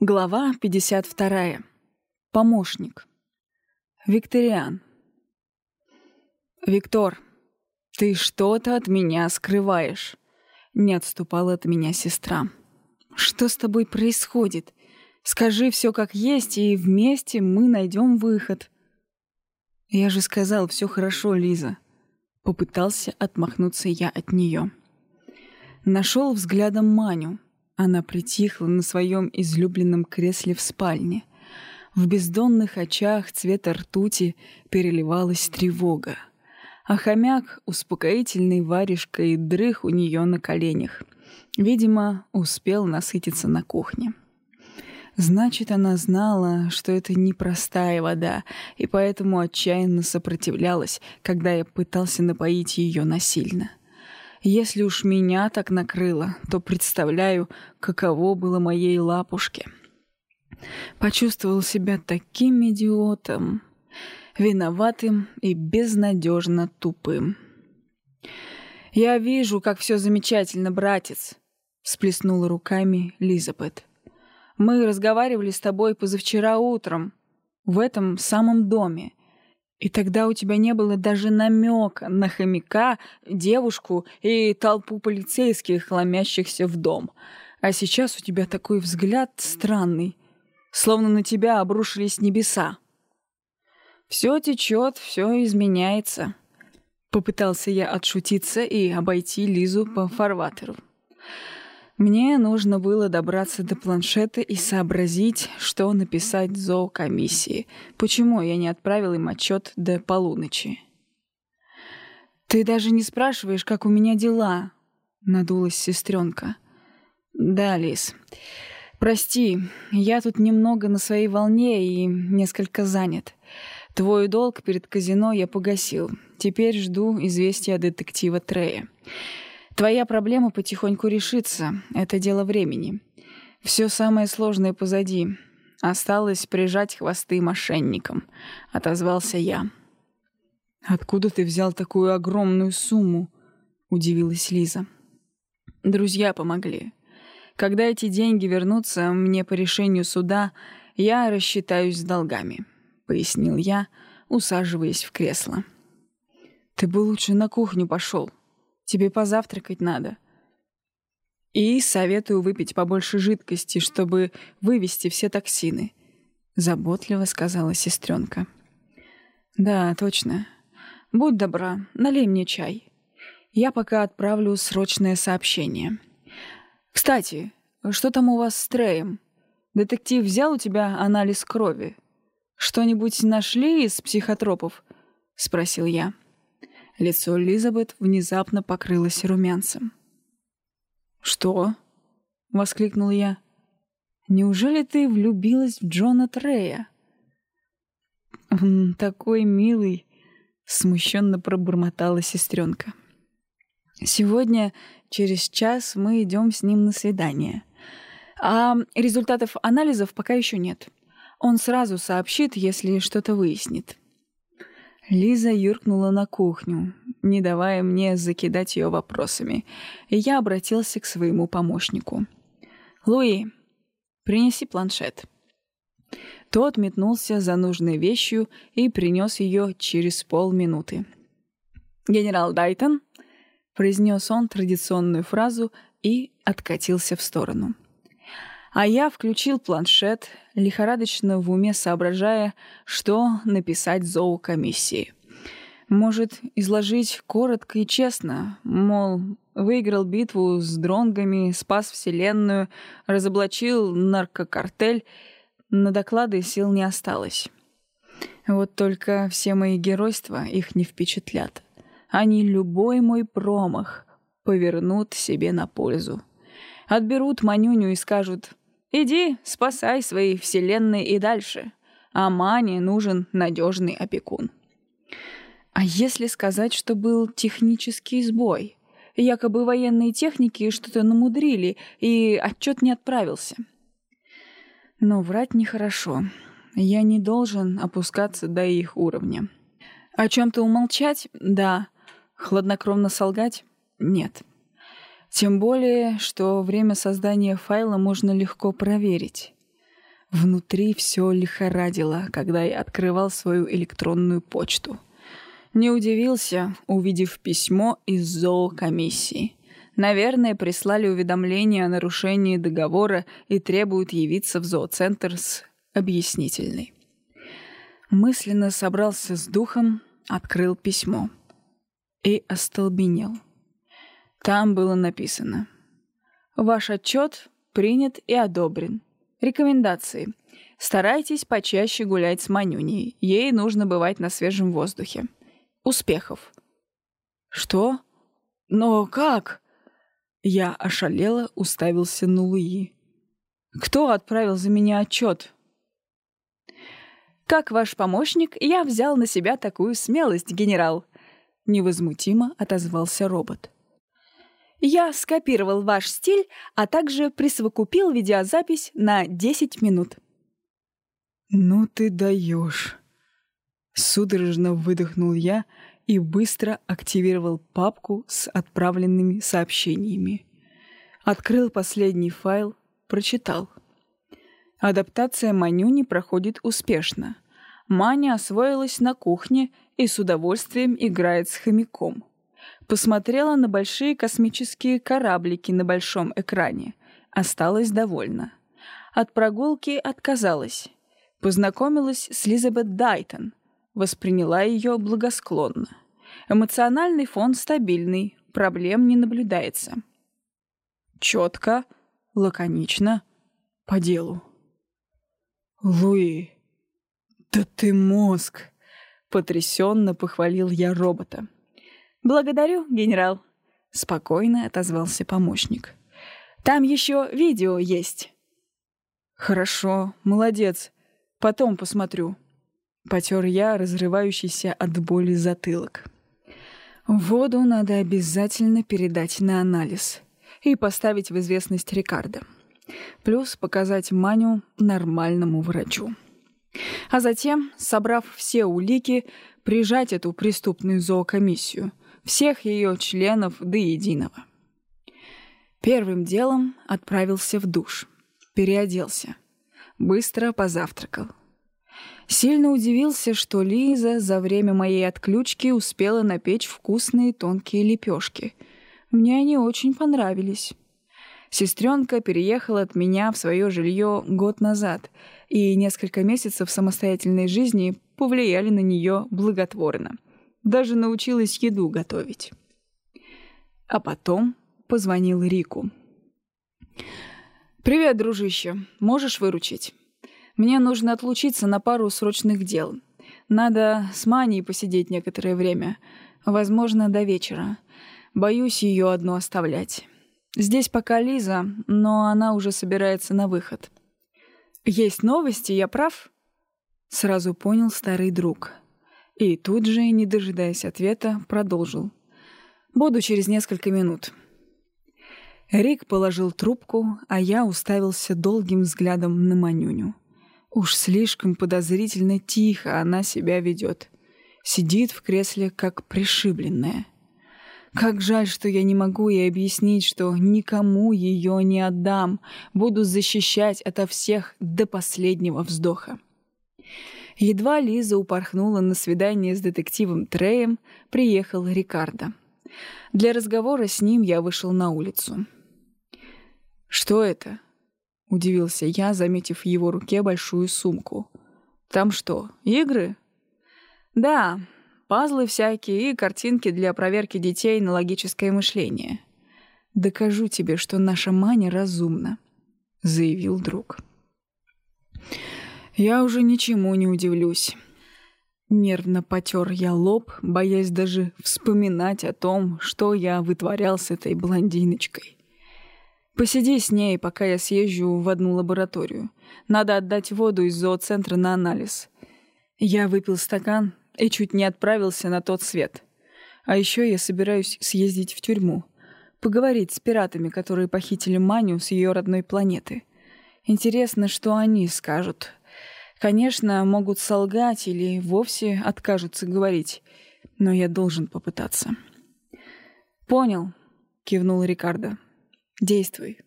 Глава 52. Помощник. Викториан. «Виктор, ты что-то от меня скрываешь», — не отступала от меня сестра. «Что с тобой происходит? Скажи все как есть, и вместе мы найдем выход». «Я же сказал, все хорошо, Лиза», — попытался отмахнуться я от нее. Нашел взглядом Маню — она притихла на своем излюбленном кресле в спальне. В бездонных очах цвета ртути переливалась тревога. А хомяк, успокоительной варежкой, дрых у нее на коленях. Видимо, успел насытиться на кухне. Значит, она знала, что это непростая вода, и поэтому отчаянно сопротивлялась, когда я пытался напоить ее насильно. — если уж меня так накрыло, то представляю, каково было моей лапушке. Почувствовал себя таким идиотом, виноватым и безнадежно тупым. «Я вижу, как все замечательно, братец», — всплеснула руками Лизабет. «Мы разговаривали с тобой позавчера утром в этом самом доме, и тогда у тебя не было даже намека на хомяка, девушку и толпу полицейских, ломящихся в дом. А сейчас у тебя такой взгляд странный, словно на тебя обрушились небеса. Все течет, все изменяется. Попытался я отшутиться и обойти Лизу по фарватеру. Мне нужно было добраться до планшета и сообразить, что написать зоокомиссии. Почему я не отправил им отчет до полуночи? «Ты даже не спрашиваешь, как у меня дела», — надулась сестренка. «Да, Лиз. Прости, я тут немного на своей волне и несколько занят. Твой долг перед казино я погасил. Теперь жду известия детектива Трея. Твоя проблема потихоньку решится. Это дело времени. Все самое сложное позади. Осталось прижать хвосты мошенникам. Отозвался я. «Откуда ты взял такую огромную сумму?» — удивилась Лиза. «Друзья помогли. Когда эти деньги вернутся мне по решению суда, я рассчитаюсь с долгами», — пояснил я, усаживаясь в кресло. «Ты бы лучше на кухню пошел», Тебе позавтракать надо. И советую выпить побольше жидкости, чтобы вывести все токсины», — заботливо сказала сестренка. «Да, точно. Будь добра, налей мне чай. Я пока отправлю срочное сообщение. Кстати, что там у вас с Треем? Детектив взял у тебя анализ крови. Что-нибудь нашли из психотропов?» — спросил я. Лицо Элизабет внезапно покрылось румянцем. «Что?» — воскликнул я. «Неужели ты влюбилась в Джона Трея?» «Он такой милый!» — смущенно пробормотала сестренка. «Сегодня через час мы идем с ним на свидание. А результатов анализов пока еще нет. Он сразу сообщит, если что-то выяснит». Лиза юркнула на кухню, не давая мне закидать ее вопросами, и я обратился к своему помощнику. «Луи, принеси планшет». Тот метнулся за нужной вещью и принес ее через полминуты. «Генерал Дайтон», — произнес он традиционную фразу и откатился в сторону. А я включил планшет, лихорадочно в уме соображая, что написать зоокомиссии. Может, изложить коротко и честно, мол, выиграл битву с дронгами, спас Вселенную, разоблачил наркокартель. На доклады сил не осталось. Вот только все мои геройства их не впечатлят. Они любой мой промах повернут себе на пользу. Отберут Манюню и скажут Иди, спасай свои вселенные и дальше. А Мане нужен надежный опекун. А если сказать, что был технический сбой? Якобы военные техники что-то намудрили, и отчет не отправился. Но врать нехорошо. Я не должен опускаться до их уровня. О чем-то умолчать? Да. Хладнокровно солгать? Нет. Тем более, что время создания файла можно легко проверить. Внутри все лихорадило, когда я открывал свою электронную почту. Не удивился, увидев письмо из зоокомиссии. Наверное, прислали уведомление о нарушении договора и требуют явиться в зооцентр с объяснительной. Мысленно собрался с духом, открыл письмо и остолбенел. Там было написано «Ваш отчет принят и одобрен. Рекомендации. Старайтесь почаще гулять с Манюней. Ей нужно бывать на свежем воздухе. Успехов». «Что? Но как?» Я ошалело уставился на Луи. «Кто отправил за меня отчет?» «Как ваш помощник, я взял на себя такую смелость, генерал», — невозмутимо отозвался робот. «Я скопировал ваш стиль, а также присовокупил видеозапись на 10 минут». «Ну ты даешь!» Судорожно выдохнул я и быстро активировал папку с отправленными сообщениями. Открыл последний файл, прочитал — Адаптация Манюни проходит успешно. Маня освоилась на кухне и с удовольствием играет с хомяком. Посмотрела на большие космические кораблики на большом экране. Осталась довольна. От прогулки отказалась. Познакомилась с Лизабет Дайтон. Восприняла ее благосклонно. Эмоциональный фон стабильный, проблем не наблюдается. Четко, лаконично, по делу. «Луи, да ты мозг!» — потрясенно похвалил я робота. «Благодарю, генерал», — спокойно отозвался помощник. «Там еще видео есть». «Хорошо, молодец. Потом посмотрю». Потер я разрывающийся от боли затылок. Воду надо обязательно передать на анализ и поставить в известность Рикардо. Плюс показать Маню нормальному врачу. А затем, собрав все улики, прижать эту преступную зоокомиссию, всех ее членов до единого. Первым делом отправился в душ, переоделся, быстро позавтракал. Сильно удивился, что Лиза за время моей отключки успела напечь вкусные тонкие лепешки. Мне они очень понравились. Сестренка переехала от меня в свое жилье год назад, и несколько месяцев самостоятельной жизни повлияли на нее благотворно. Даже научилась еду готовить. А потом позвонил Рику. «Привет, дружище. Можешь выручить? Мне нужно отлучиться на пару срочных дел. Надо с Маней посидеть некоторое время. Возможно, до вечера. Боюсь ее одну оставлять». Здесь пока Лиза, но она уже собирается на выход. Есть новости, я прав? Сразу понял старый друг. И тут же, не дожидаясь ответа, продолжил. Буду через несколько минут. Рик положил трубку, а я уставился долгим взглядом на Манюню. Уж слишком подозрительно тихо она себя ведет. Сидит в кресле, как пришибленная. Как жаль, что я не могу ей объяснить, что никому ее не отдам, буду защищать ото всех до последнего вздоха. Едва Лиза упорхнула на свидание с детективом Треем, приехал Рикардо. Для разговора с ним я вышел на улицу. «Что это?» — удивился я, заметив в его руке большую сумку. «Там что, игры?» «Да, Пазлы всякие и картинки для проверки детей на логическое мышление. «Докажу тебе, что наша Маня разумна», — заявил друг. «Я уже ничему не удивлюсь». Нервно потер я лоб, боясь даже вспоминать о том, что я вытворял с этой блондиночкой. «Посиди с ней, пока я съезжу в одну лабораторию. Надо отдать воду из зооцентра на анализ». Я выпил стакан, и чуть не отправился на тот свет. А еще я собираюсь съездить в тюрьму, поговорить с пиратами, которые похитили Маню с ее родной планеты. Интересно, что они скажут. Конечно, могут солгать или вовсе откажутся говорить, но я должен попытаться. «Понял», — кивнул Рикардо. «Действуй».